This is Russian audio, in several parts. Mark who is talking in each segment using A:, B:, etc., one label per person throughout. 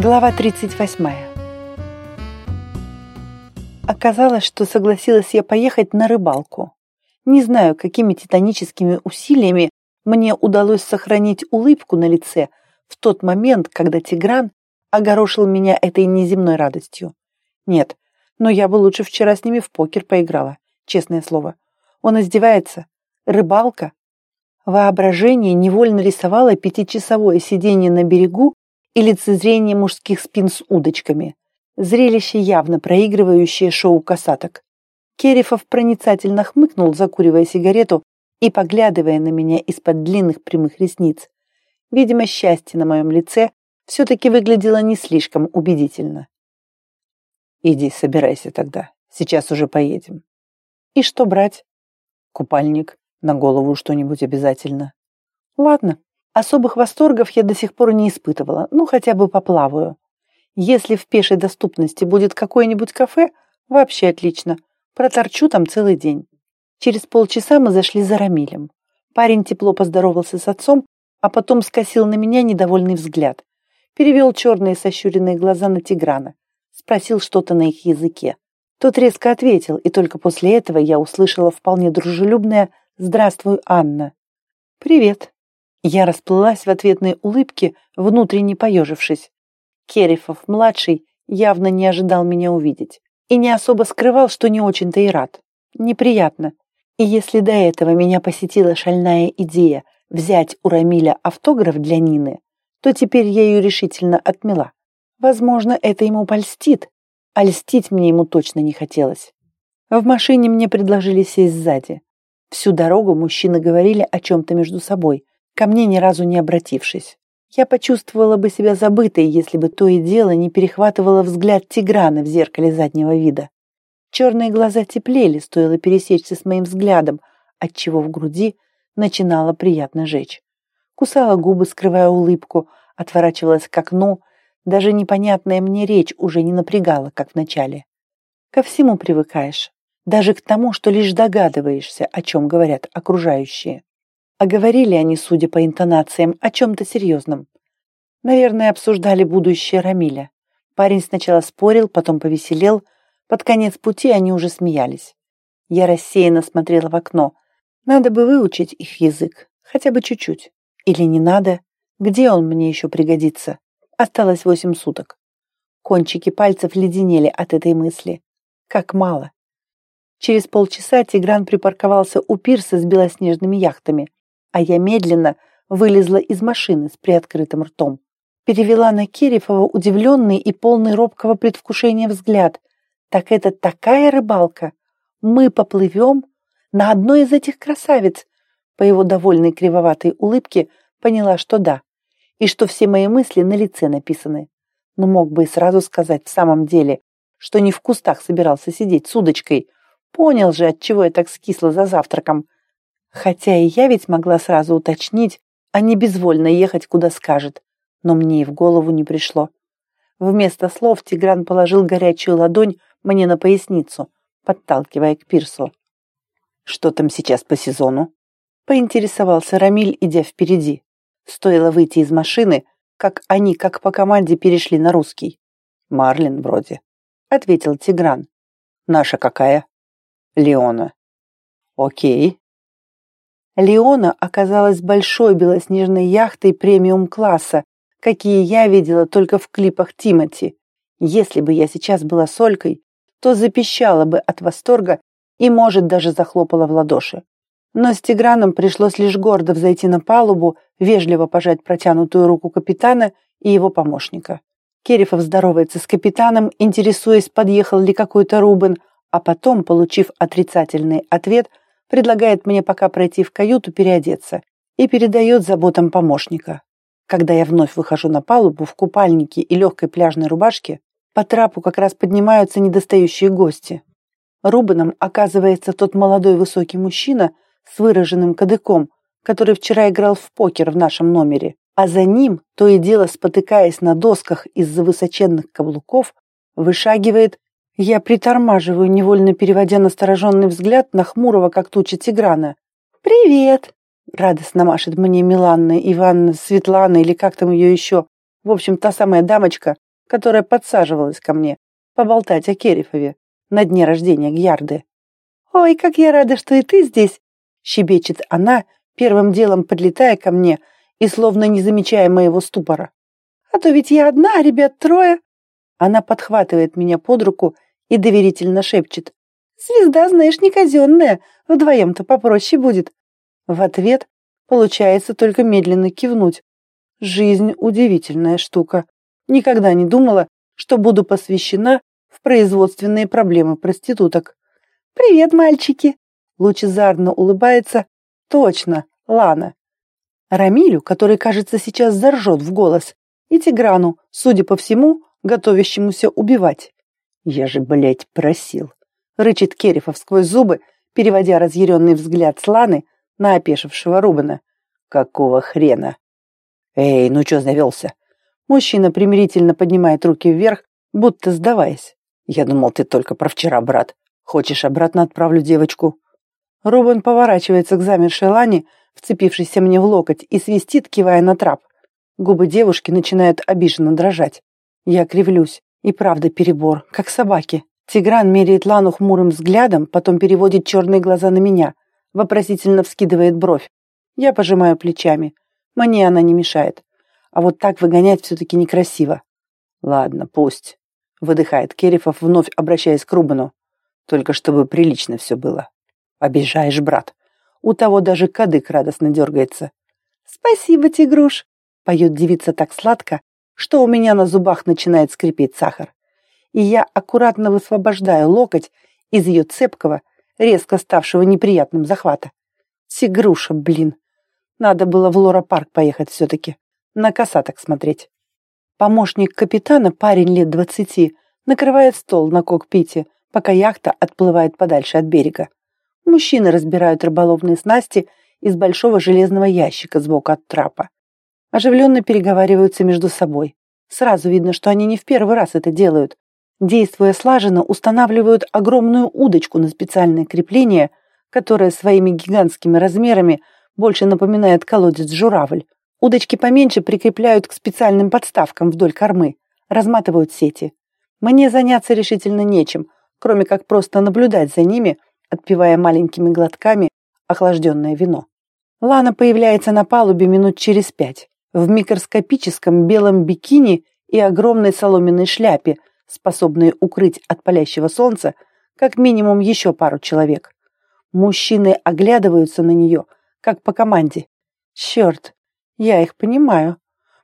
A: Глава 38. Оказалось, что согласилась я поехать на рыбалку. Не знаю, какими титаническими усилиями мне удалось сохранить улыбку на лице в тот момент, когда Тигран огорошил меня этой неземной радостью. Нет, но я бы лучше вчера с ними в покер поиграла, честное слово. Он издевается. Рыбалка. Воображение невольно рисовало пятичасовое сидение на берегу и лицезрение мужских спин с удочками. Зрелище явно проигрывающее шоу касаток. Керифов проницательно хмыкнул, закуривая сигарету и поглядывая на меня из-под длинных прямых ресниц. Видимо, счастье на моем лице все-таки выглядело не слишком убедительно. «Иди, собирайся тогда. Сейчас уже поедем». «И что брать?» «Купальник. На голову что-нибудь обязательно». «Ладно». Особых восторгов я до сих пор не испытывала, ну хотя бы поплаваю. Если в пешей доступности будет какое-нибудь кафе, вообще отлично. Проторчу там целый день. Через полчаса мы зашли за Рамилем. Парень тепло поздоровался с отцом, а потом скосил на меня недовольный взгляд. Перевел черные сощуренные глаза на Тиграна. Спросил что-то на их языке. Тот резко ответил, и только после этого я услышала вполне дружелюбное «Здравствуй, Анна». «Привет», я расплылась в ответной улыбке, внутренне поежившись. Керифов-младший явно не ожидал меня увидеть и не особо скрывал, что не очень-то и рад. Неприятно. И если до этого меня посетила шальная идея взять у Рамиля автограф для Нины, то теперь я ее решительно отмела. Возможно, это ему польстит, а льстить мне ему точно не хотелось. В машине мне предложили сесть сзади. Всю дорогу мужчины говорили о чем-то между собой, ко мне ни разу не обратившись. Я почувствовала бы себя забытой, если бы то и дело не перехватывала взгляд Тиграна в зеркале заднего вида. Черные глаза теплели, стоило пересечься с моим взглядом, отчего в груди начинало приятно жечь. Кусала губы, скрывая улыбку, отворачивалась к окну, даже непонятная мне речь уже не напрягала, как в начале. Ко всему привыкаешь, даже к тому, что лишь догадываешься, о чем говорят окружающие. А говорили они, судя по интонациям, о чем-то серьезном. Наверное, обсуждали будущее Рамиля. Парень сначала спорил, потом повеселел. Под конец пути они уже смеялись. Я рассеянно смотрела в окно. Надо бы выучить их язык, хотя бы чуть-чуть. Или не надо? Где он мне еще пригодится? Осталось восемь суток. Кончики пальцев леденели от этой мысли. Как мало. Через полчаса Тигран припарковался у пирса с белоснежными яхтами а я медленно вылезла из машины с приоткрытым ртом. Перевела на Кирифова удивленный и полный робкого предвкушения взгляд. «Так это такая рыбалка? Мы поплывем на одной из этих красавиц?» По его довольной кривоватой улыбке поняла, что да, и что все мои мысли на лице написаны. Но мог бы и сразу сказать в самом деле, что не в кустах собирался сидеть с удочкой. Понял же, от чего я так скисла за завтраком. Хотя и я ведь могла сразу уточнить, а не безвольно ехать, куда скажет. Но мне и в голову не пришло. Вместо слов Тигран положил горячую ладонь мне на поясницу, подталкивая к пирсу. «Что там сейчас по сезону?» Поинтересовался Рамиль, идя впереди. Стоило выйти из машины, как они, как по команде, перешли на русский. «Марлин вроде», — ответил Тигран. «Наша какая?» «Леона». «Окей», Леона оказалась большой белоснежной яхтой премиум-класса, какие я видела только в клипах Тимати. Если бы я сейчас была солькой, то запищала бы от восторга и, может, даже захлопала в ладоши. Но с Тиграном пришлось лишь гордо взойти на палубу, вежливо пожать протянутую руку капитана и его помощника. Керифов здоровается с капитаном, интересуясь, подъехал ли какой-то Рубен, а потом, получив отрицательный ответ, предлагает мне пока пройти в каюту переодеться и передает заботам помощника. Когда я вновь выхожу на палубу в купальнике и легкой пляжной рубашке, по трапу как раз поднимаются недостающие гости. Рубаном оказывается тот молодой высокий мужчина с выраженным кадыком, который вчера играл в покер в нашем номере, а за ним, то и дело спотыкаясь на досках из-за высоченных каблуков, вышагивает я притормаживаю, невольно переводя настороженный взгляд на хмурого, как туча Тиграна. «Привет!» — радостно машет мне Миланна, Иванна, Светлана или как там ее еще. В общем, та самая дамочка, которая подсаживалась ко мне поболтать о Керифове на дне рождения Гьярды. «Ой, как я рада, что и ты здесь!» — щебечет она, первым делом подлетая ко мне и словно не замечая моего ступора. «А то ведь я одна, а ребят трое!» Она подхватывает меня под руку и доверительно шепчет. «Звезда, знаешь, не казенная, вдвоем-то попроще будет». В ответ получается только медленно кивнуть. Жизнь удивительная штука. Никогда не думала, что буду посвящена в производственные проблемы проституток. «Привет, мальчики!» Лучезарно улыбается. Точно, Лана. Рамилю, который, кажется, сейчас заржет в голос, и Тиграну, судя по всему, готовящемуся убивать. «Я же, блядь, просил!» Рычит Керифов сквозь зубы, переводя разъяренный взгляд с Ланы на опешившего Рубена. «Какого хрена?» «Эй, ну чё завелся?» Мужчина примирительно поднимает руки вверх, будто сдаваясь. «Я думал, ты только про вчера, брат. Хочешь, обратно отправлю девочку?» Рубен поворачивается к замершей Лане, вцепившейся мне в локоть, и свистит, кивая на трап. Губы девушки начинают обиженно дрожать. Я кривлюсь. И правда перебор, как собаки. Тигран меряет Лану хмурым взглядом, потом переводит черные глаза на меня, вопросительно вскидывает бровь. Я пожимаю плечами. Мне она не мешает. А вот так выгонять все-таки некрасиво. Ладно, пусть. Выдыхает Керифов, вновь обращаясь к Рубану. Только чтобы прилично все было. Обижаешь, брат. У того даже кадык радостно дергается. Спасибо, тигруш. Поет девица так сладко, что у меня на зубах начинает скрипеть сахар. И я аккуратно высвобождаю локоть из ее цепкого, резко ставшего неприятным захвата. Тигруша, блин. Надо было в Лора-парк поехать все-таки. На косаток смотреть. Помощник капитана, парень лет двадцати, накрывает стол на кокпите, пока яхта отплывает подальше от берега. Мужчины разбирают рыболовные снасти из большого железного ящика сбоку от трапа. Оживленно переговариваются между собой. Сразу видно, что они не в первый раз это делают. Действуя слаженно, устанавливают огромную удочку на специальное крепление, которое своими гигантскими размерами больше напоминает колодец-журавль. Удочки поменьше прикрепляют к специальным подставкам вдоль кормы, разматывают сети. Мне заняться решительно нечем, кроме как просто наблюдать за ними, отпивая маленькими глотками охлажденное вино. Лана появляется на палубе минут через пять, в микроскопическом белом бикини и огромной соломенной шляпе, способной укрыть от палящего солнца как минимум еще пару человек. Мужчины оглядываются на нее, как по команде. Черт, я их понимаю.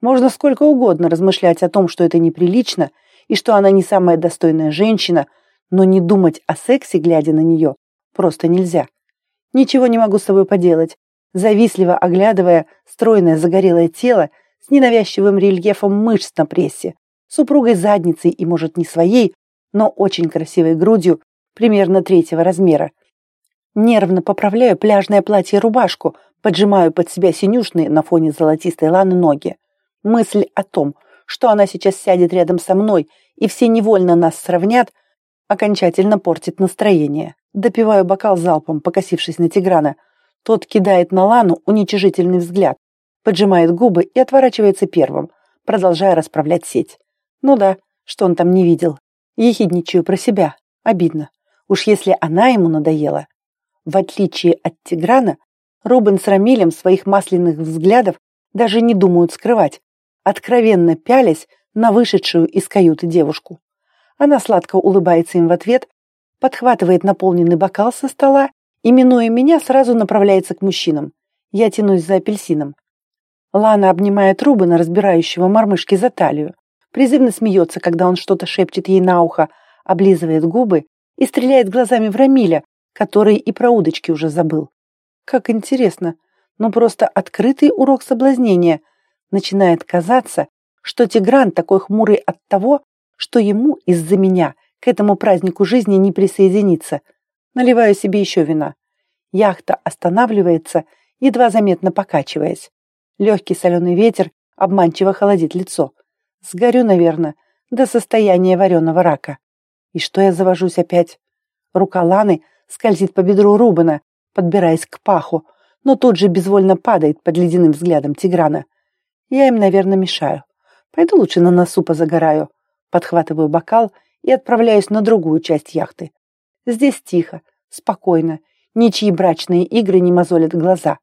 A: Можно сколько угодно размышлять о том, что это неприлично и что она не самая достойная женщина, но не думать о сексе, глядя на нее, просто нельзя. Ничего не могу с собой поделать. Завистливо оглядывая стройное загорелое тело с ненавязчивым рельефом мышц на прессе, супругой задницей и, может, не своей, но очень красивой грудью, примерно третьего размера. Нервно поправляю пляжное платье и рубашку, поджимаю под себя синюшные на фоне золотистой ланы ноги. Мысль о том, что она сейчас сядет рядом со мной и все невольно нас сравнят, окончательно портит настроение. Допиваю бокал залпом, покосившись на Тиграна. Тот кидает на Лану уничижительный взгляд, поджимает губы и отворачивается первым, продолжая расправлять сеть. Ну да, что он там не видел. Ехидничаю про себя. Обидно. Уж если она ему надоела. В отличие от Тиграна, Рубен с Рамилем своих масляных взглядов даже не думают скрывать, откровенно пялясь на вышедшую из каюты девушку. Она сладко улыбается им в ответ, подхватывает наполненный бокал со стола и, минуя меня, сразу направляется к мужчинам. Я тянусь за апельсином. Лана обнимает Рубена, разбирающего мормышки за талию, призывно смеется, когда он что-то шепчет ей на ухо, облизывает губы и стреляет глазами в Рамиля, который и про удочки уже забыл. Как интересно, но просто открытый урок соблазнения. Начинает казаться, что Тигран такой хмурый от того, что ему из-за меня к этому празднику жизни не присоединиться. Наливаю себе еще вина. Яхта останавливается, едва заметно покачиваясь. Легкий соленый ветер обманчиво холодит лицо. Сгорю, наверное, до состояния вареного рака. И что я завожусь опять? Рука Ланы скользит по бедру Рубена, подбираясь к паху, но тут же безвольно падает под ледяным взглядом Тиграна. Я им, наверное, мешаю. Пойду лучше на носу позагораю. Подхватываю бокал и отправляюсь на другую часть яхты. Здесь тихо, спокойно, ничьи брачные игры не мозолят глаза.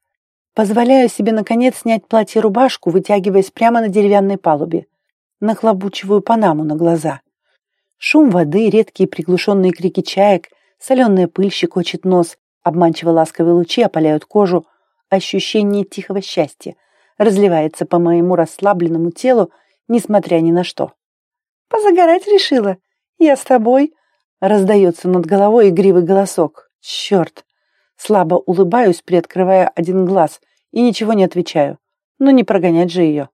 A: Позволяю себе, наконец, снять платье-рубашку, вытягиваясь прямо на деревянной палубе. Нахлобучиваю панаму на глаза. Шум воды, редкие приглушенные крики чаек, соленая пыль щекочет нос, обманчиво ласковые лучи опаляют кожу. Ощущение тихого счастья разливается по моему расслабленному телу, несмотря ни на что. «Позагорать решила? Я с тобой?» Раздается над головой игривый голосок. «Черт! Слабо улыбаюсь, приоткрывая один глаз, и ничего не отвечаю. Но не прогонять же ее.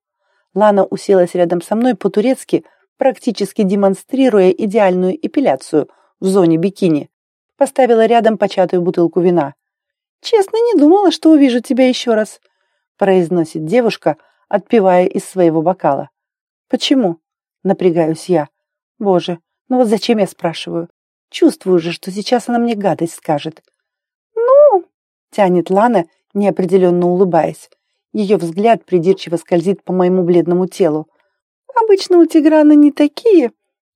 A: Лана уселась рядом со мной по-турецки, практически демонстрируя идеальную эпиляцию в зоне бикини. Поставила рядом початую бутылку вина. «Честно, не думала, что увижу тебя еще раз», произносит девушка, отпивая из своего бокала. «Почему?» — напрягаюсь я. «Боже, ну вот зачем я спрашиваю? Чувствую же, что сейчас она мне гадость скажет тянет Лана, неопределенно улыбаясь. Ее взгляд придирчиво скользит по моему бледному телу. «Обычно у Тиграна не такие...»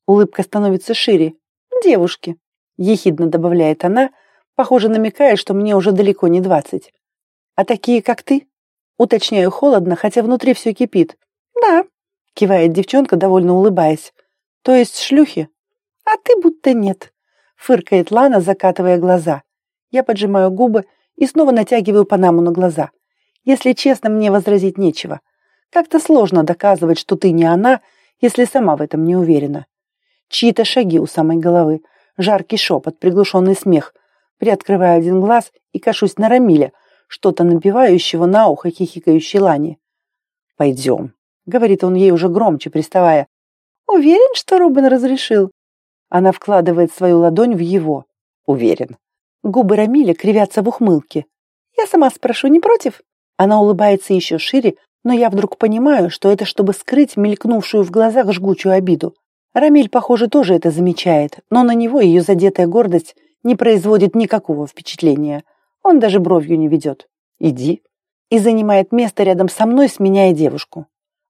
A: Улыбка становится шире. «Девушки», — ехидно добавляет она, похоже, намекая, что мне уже далеко не двадцать. «А такие, как ты?» Уточняю холодно, хотя внутри все кипит. «Да», — кивает девчонка, довольно улыбаясь. «То есть шлюхи?» «А ты будто нет», — фыркает Лана, закатывая глаза. Я поджимаю губы и снова натягиваю панаму на глаза. Если честно, мне возразить нечего. Как-то сложно доказывать, что ты не она, если сама в этом не уверена. Чьи-то шаги у самой головы, жаркий шепот, приглушенный смех. Приоткрываю один глаз и кашусь на Рамиля, что-то напивающего на ухо хихикающей Лани. «Пойдем», — говорит он ей уже громче, приставая. «Уверен, что Рубен разрешил?» Она вкладывает свою ладонь в его. «Уверен». Губы Рамиля кривятся в ухмылке. «Я сама спрошу, не против?» Она улыбается еще шире, но я вдруг понимаю, что это чтобы скрыть мелькнувшую в глазах жгучую обиду. Рамиль, похоже, тоже это замечает, но на него ее задетая гордость не производит никакого впечатления. Он даже бровью не ведет. «Иди». И занимает место рядом со мной, сменяя девушку.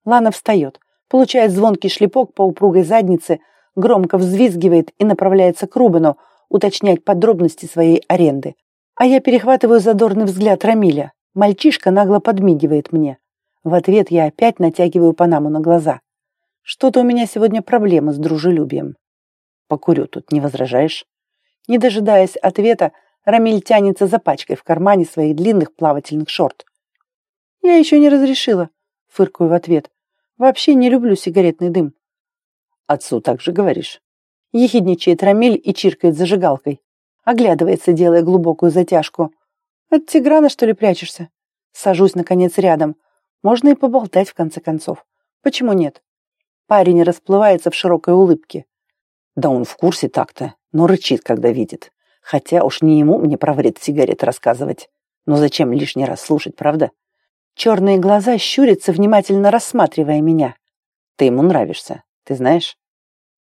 A: Лана встает, получает звонкий шлепок по упругой заднице, громко взвизгивает и направляется к Рубину, уточнять подробности своей аренды. А я перехватываю задорный взгляд Рамиля. Мальчишка нагло подмигивает мне. В ответ я опять натягиваю панаму на глаза. Что-то у меня сегодня проблемы с дружелюбием. Покурю тут, не возражаешь? Не дожидаясь ответа, Рамиль тянется за пачкой в кармане своих длинных плавательных шорт. Я еще не разрешила, фыркаю в ответ. Вообще не люблю сигаретный дым. Отцу так же говоришь. Ехидничает Рамиль и чиркает зажигалкой. Оглядывается, делая глубокую затяжку. От Тиграна, что ли, прячешься? Сажусь, наконец, рядом. Можно и поболтать, в конце концов. Почему нет? Парень расплывается в широкой улыбке. Да он в курсе так-то, но рычит, когда видит. Хотя уж не ему мне про вред сигарет рассказывать. Но зачем лишний раз слушать, правда? Черные глаза щурятся, внимательно рассматривая меня. Ты ему нравишься, ты знаешь?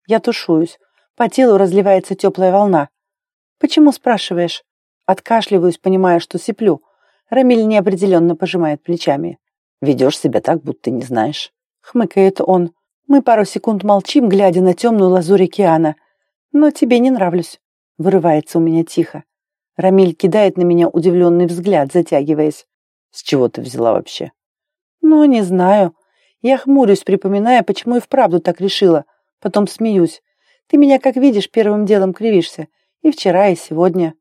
A: Я тушуюсь, по телу разливается теплая волна. «Почему спрашиваешь?» Откашливаюсь, понимая, что сиплю. Рамиль неопределенно пожимает плечами. «Ведешь себя так, будто не знаешь». Хмыкает он. Мы пару секунд молчим, глядя на темную лазурь океана. «Но тебе не нравлюсь», — вырывается у меня тихо. Рамиль кидает на меня удивленный взгляд, затягиваясь. «С чего ты взяла вообще?» «Ну, не знаю. Я хмурюсь, припоминая, почему и вправду так решила. Потом смеюсь. Ты меня, как видишь, первым делом кривишься. И вчера, и сегодня.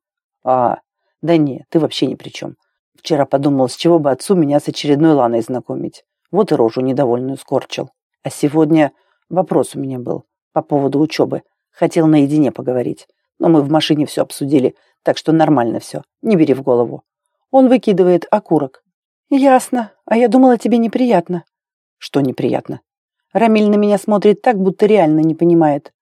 A: А, да не, ты вообще ни при чем. Вчера подумал, с чего бы отцу меня с очередной Ланой знакомить. Вот и рожу недовольную скорчил. А сегодня вопрос у меня был по поводу учебы. Хотел наедине поговорить. Но мы в машине все обсудили, так что нормально все. Не бери в голову. Он выкидывает окурок. Ясно. А я думала, тебе неприятно. Что неприятно? Рамиль на меня смотрит так, будто реально не понимает.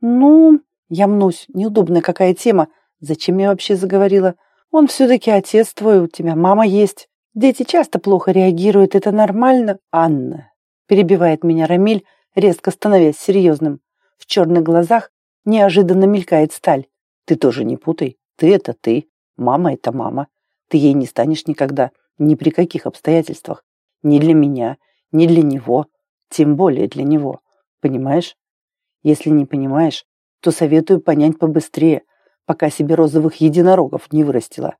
A: «Ну...» Я мнусь. Неудобная какая тема. Зачем я вообще заговорила? Он все-таки отец твой, у тебя мама есть. Дети часто плохо реагируют, это нормально. Анна. Перебивает меня Рамиль, резко становясь серьезным. В черных глазах неожиданно мелькает сталь. Ты тоже не путай. Ты это ты. Мама это мама. Ты ей не станешь никогда. Ни при каких обстоятельствах. Ни для меня, ни для него. Тем более для него. Понимаешь? Если не понимаешь, то советую понять побыстрее, пока себе розовых единорогов не вырастила.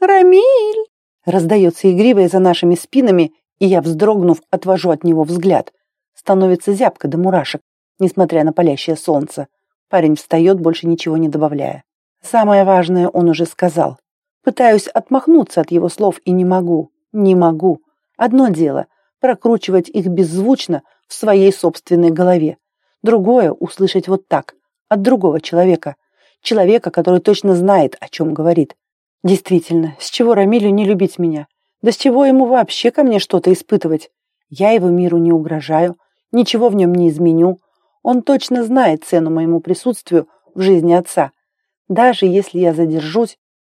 B: «Рамиль!»
A: Раздается игривое за нашими спинами, и я, вздрогнув, отвожу от него взгляд. Становится зябко до мурашек, несмотря на палящее солнце. Парень встает, больше ничего не добавляя. Самое важное он уже сказал. Пытаюсь отмахнуться от его слов и не могу. Не могу. Одно дело – прокручивать их беззвучно в своей собственной голове. Другое – услышать вот так, от другого человека. Человека, который точно знает, о чем говорит. Действительно, с чего Рамилю не любить меня? Да с чего ему вообще ко мне что-то испытывать? Я его миру не угрожаю, ничего в нем не изменю. Он точно знает цену моему присутствию в жизни отца. Даже если я задержусь,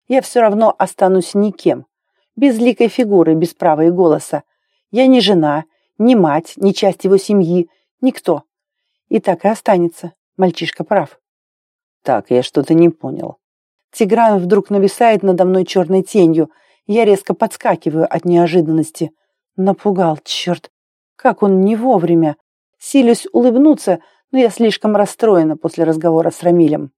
A: я все равно останусь никем. Безликой фигурой, без права и голоса. Я не жена, не мать, не часть его семьи, никто. И так и останется. Мальчишка прав.
B: Так, я что-то не понял.
A: Тигран вдруг нависает надо мной черной тенью. Я резко подскакиваю от неожиданности. Напугал, черт. Как он не вовремя. Силюсь улыбнуться, но я слишком расстроена после разговора с Рамилем.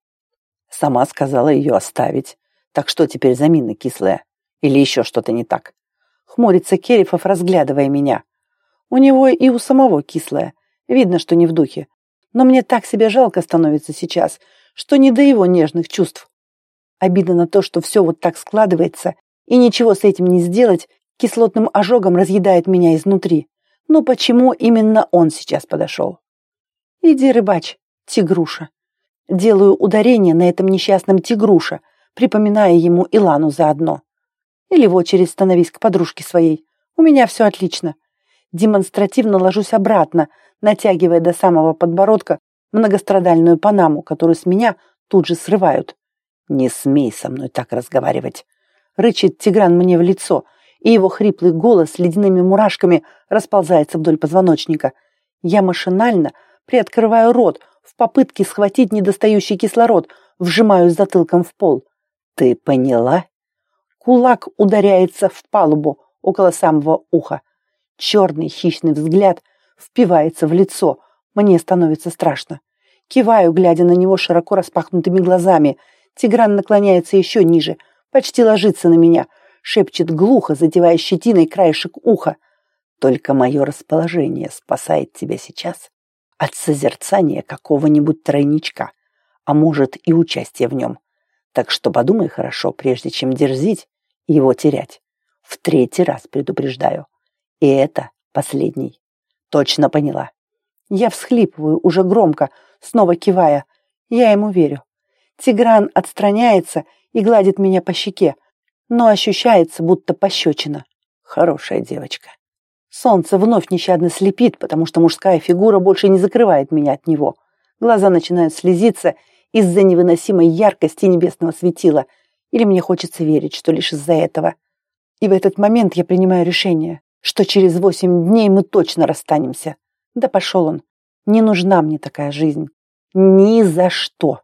B: Сама сказала ее оставить. Так что теперь за мины кислая? Или еще что-то не так?
A: Хмурится Керифов, разглядывая меня. У него и у самого кислое. Видно, что не в духе. Но мне так себя жалко становится сейчас, что не до его нежных чувств. Обидно на то, что все вот так складывается, и ничего с этим не сделать, кислотным ожогом разъедает меня изнутри. Но почему именно он сейчас подошел? Иди, рыбач, тигруша. Делаю ударение на этом несчастном тигруша, припоминая ему Илану заодно. Или в очередь становись к подружке своей. У меня все отлично. Демонстративно ложусь обратно, натягивая до самого подбородка многострадальную панаму, которую с меня тут же срывают.
B: «Не смей со мной так разговаривать!»
A: Рычит Тигран мне в лицо, и его хриплый голос с ледяными мурашками расползается вдоль позвоночника. Я машинально приоткрываю рот в попытке схватить недостающий кислород, вжимаю затылком в пол.
B: «Ты поняла?»
A: Кулак ударяется в палубу около самого уха. Черный хищный взгляд впивается в лицо. Мне становится страшно. Киваю, глядя на него широко распахнутыми глазами. Тигран наклоняется еще ниже, почти ложится на меня, шепчет глухо, задевая щетиной краешек уха. Только мое расположение спасает тебя сейчас от созерцания какого-нибудь тройничка, а может и участия в нем. Так что подумай хорошо, прежде чем дерзить и его терять. В третий раз предупреждаю. И это последний. Точно поняла. Я всхлипываю уже громко, снова кивая. Я ему верю. Тигран отстраняется и гладит меня по щеке, но ощущается, будто пощечина. Хорошая девочка. Солнце вновь нещадно слепит, потому что мужская фигура больше не закрывает меня от него. Глаза начинают слезиться из-за невыносимой яркости небесного светила. Или мне хочется верить, что лишь из-за этого. И в этот момент я принимаю решение что через восемь дней мы точно расстанемся. Да пошел он. Не нужна мне такая жизнь. Ни за что.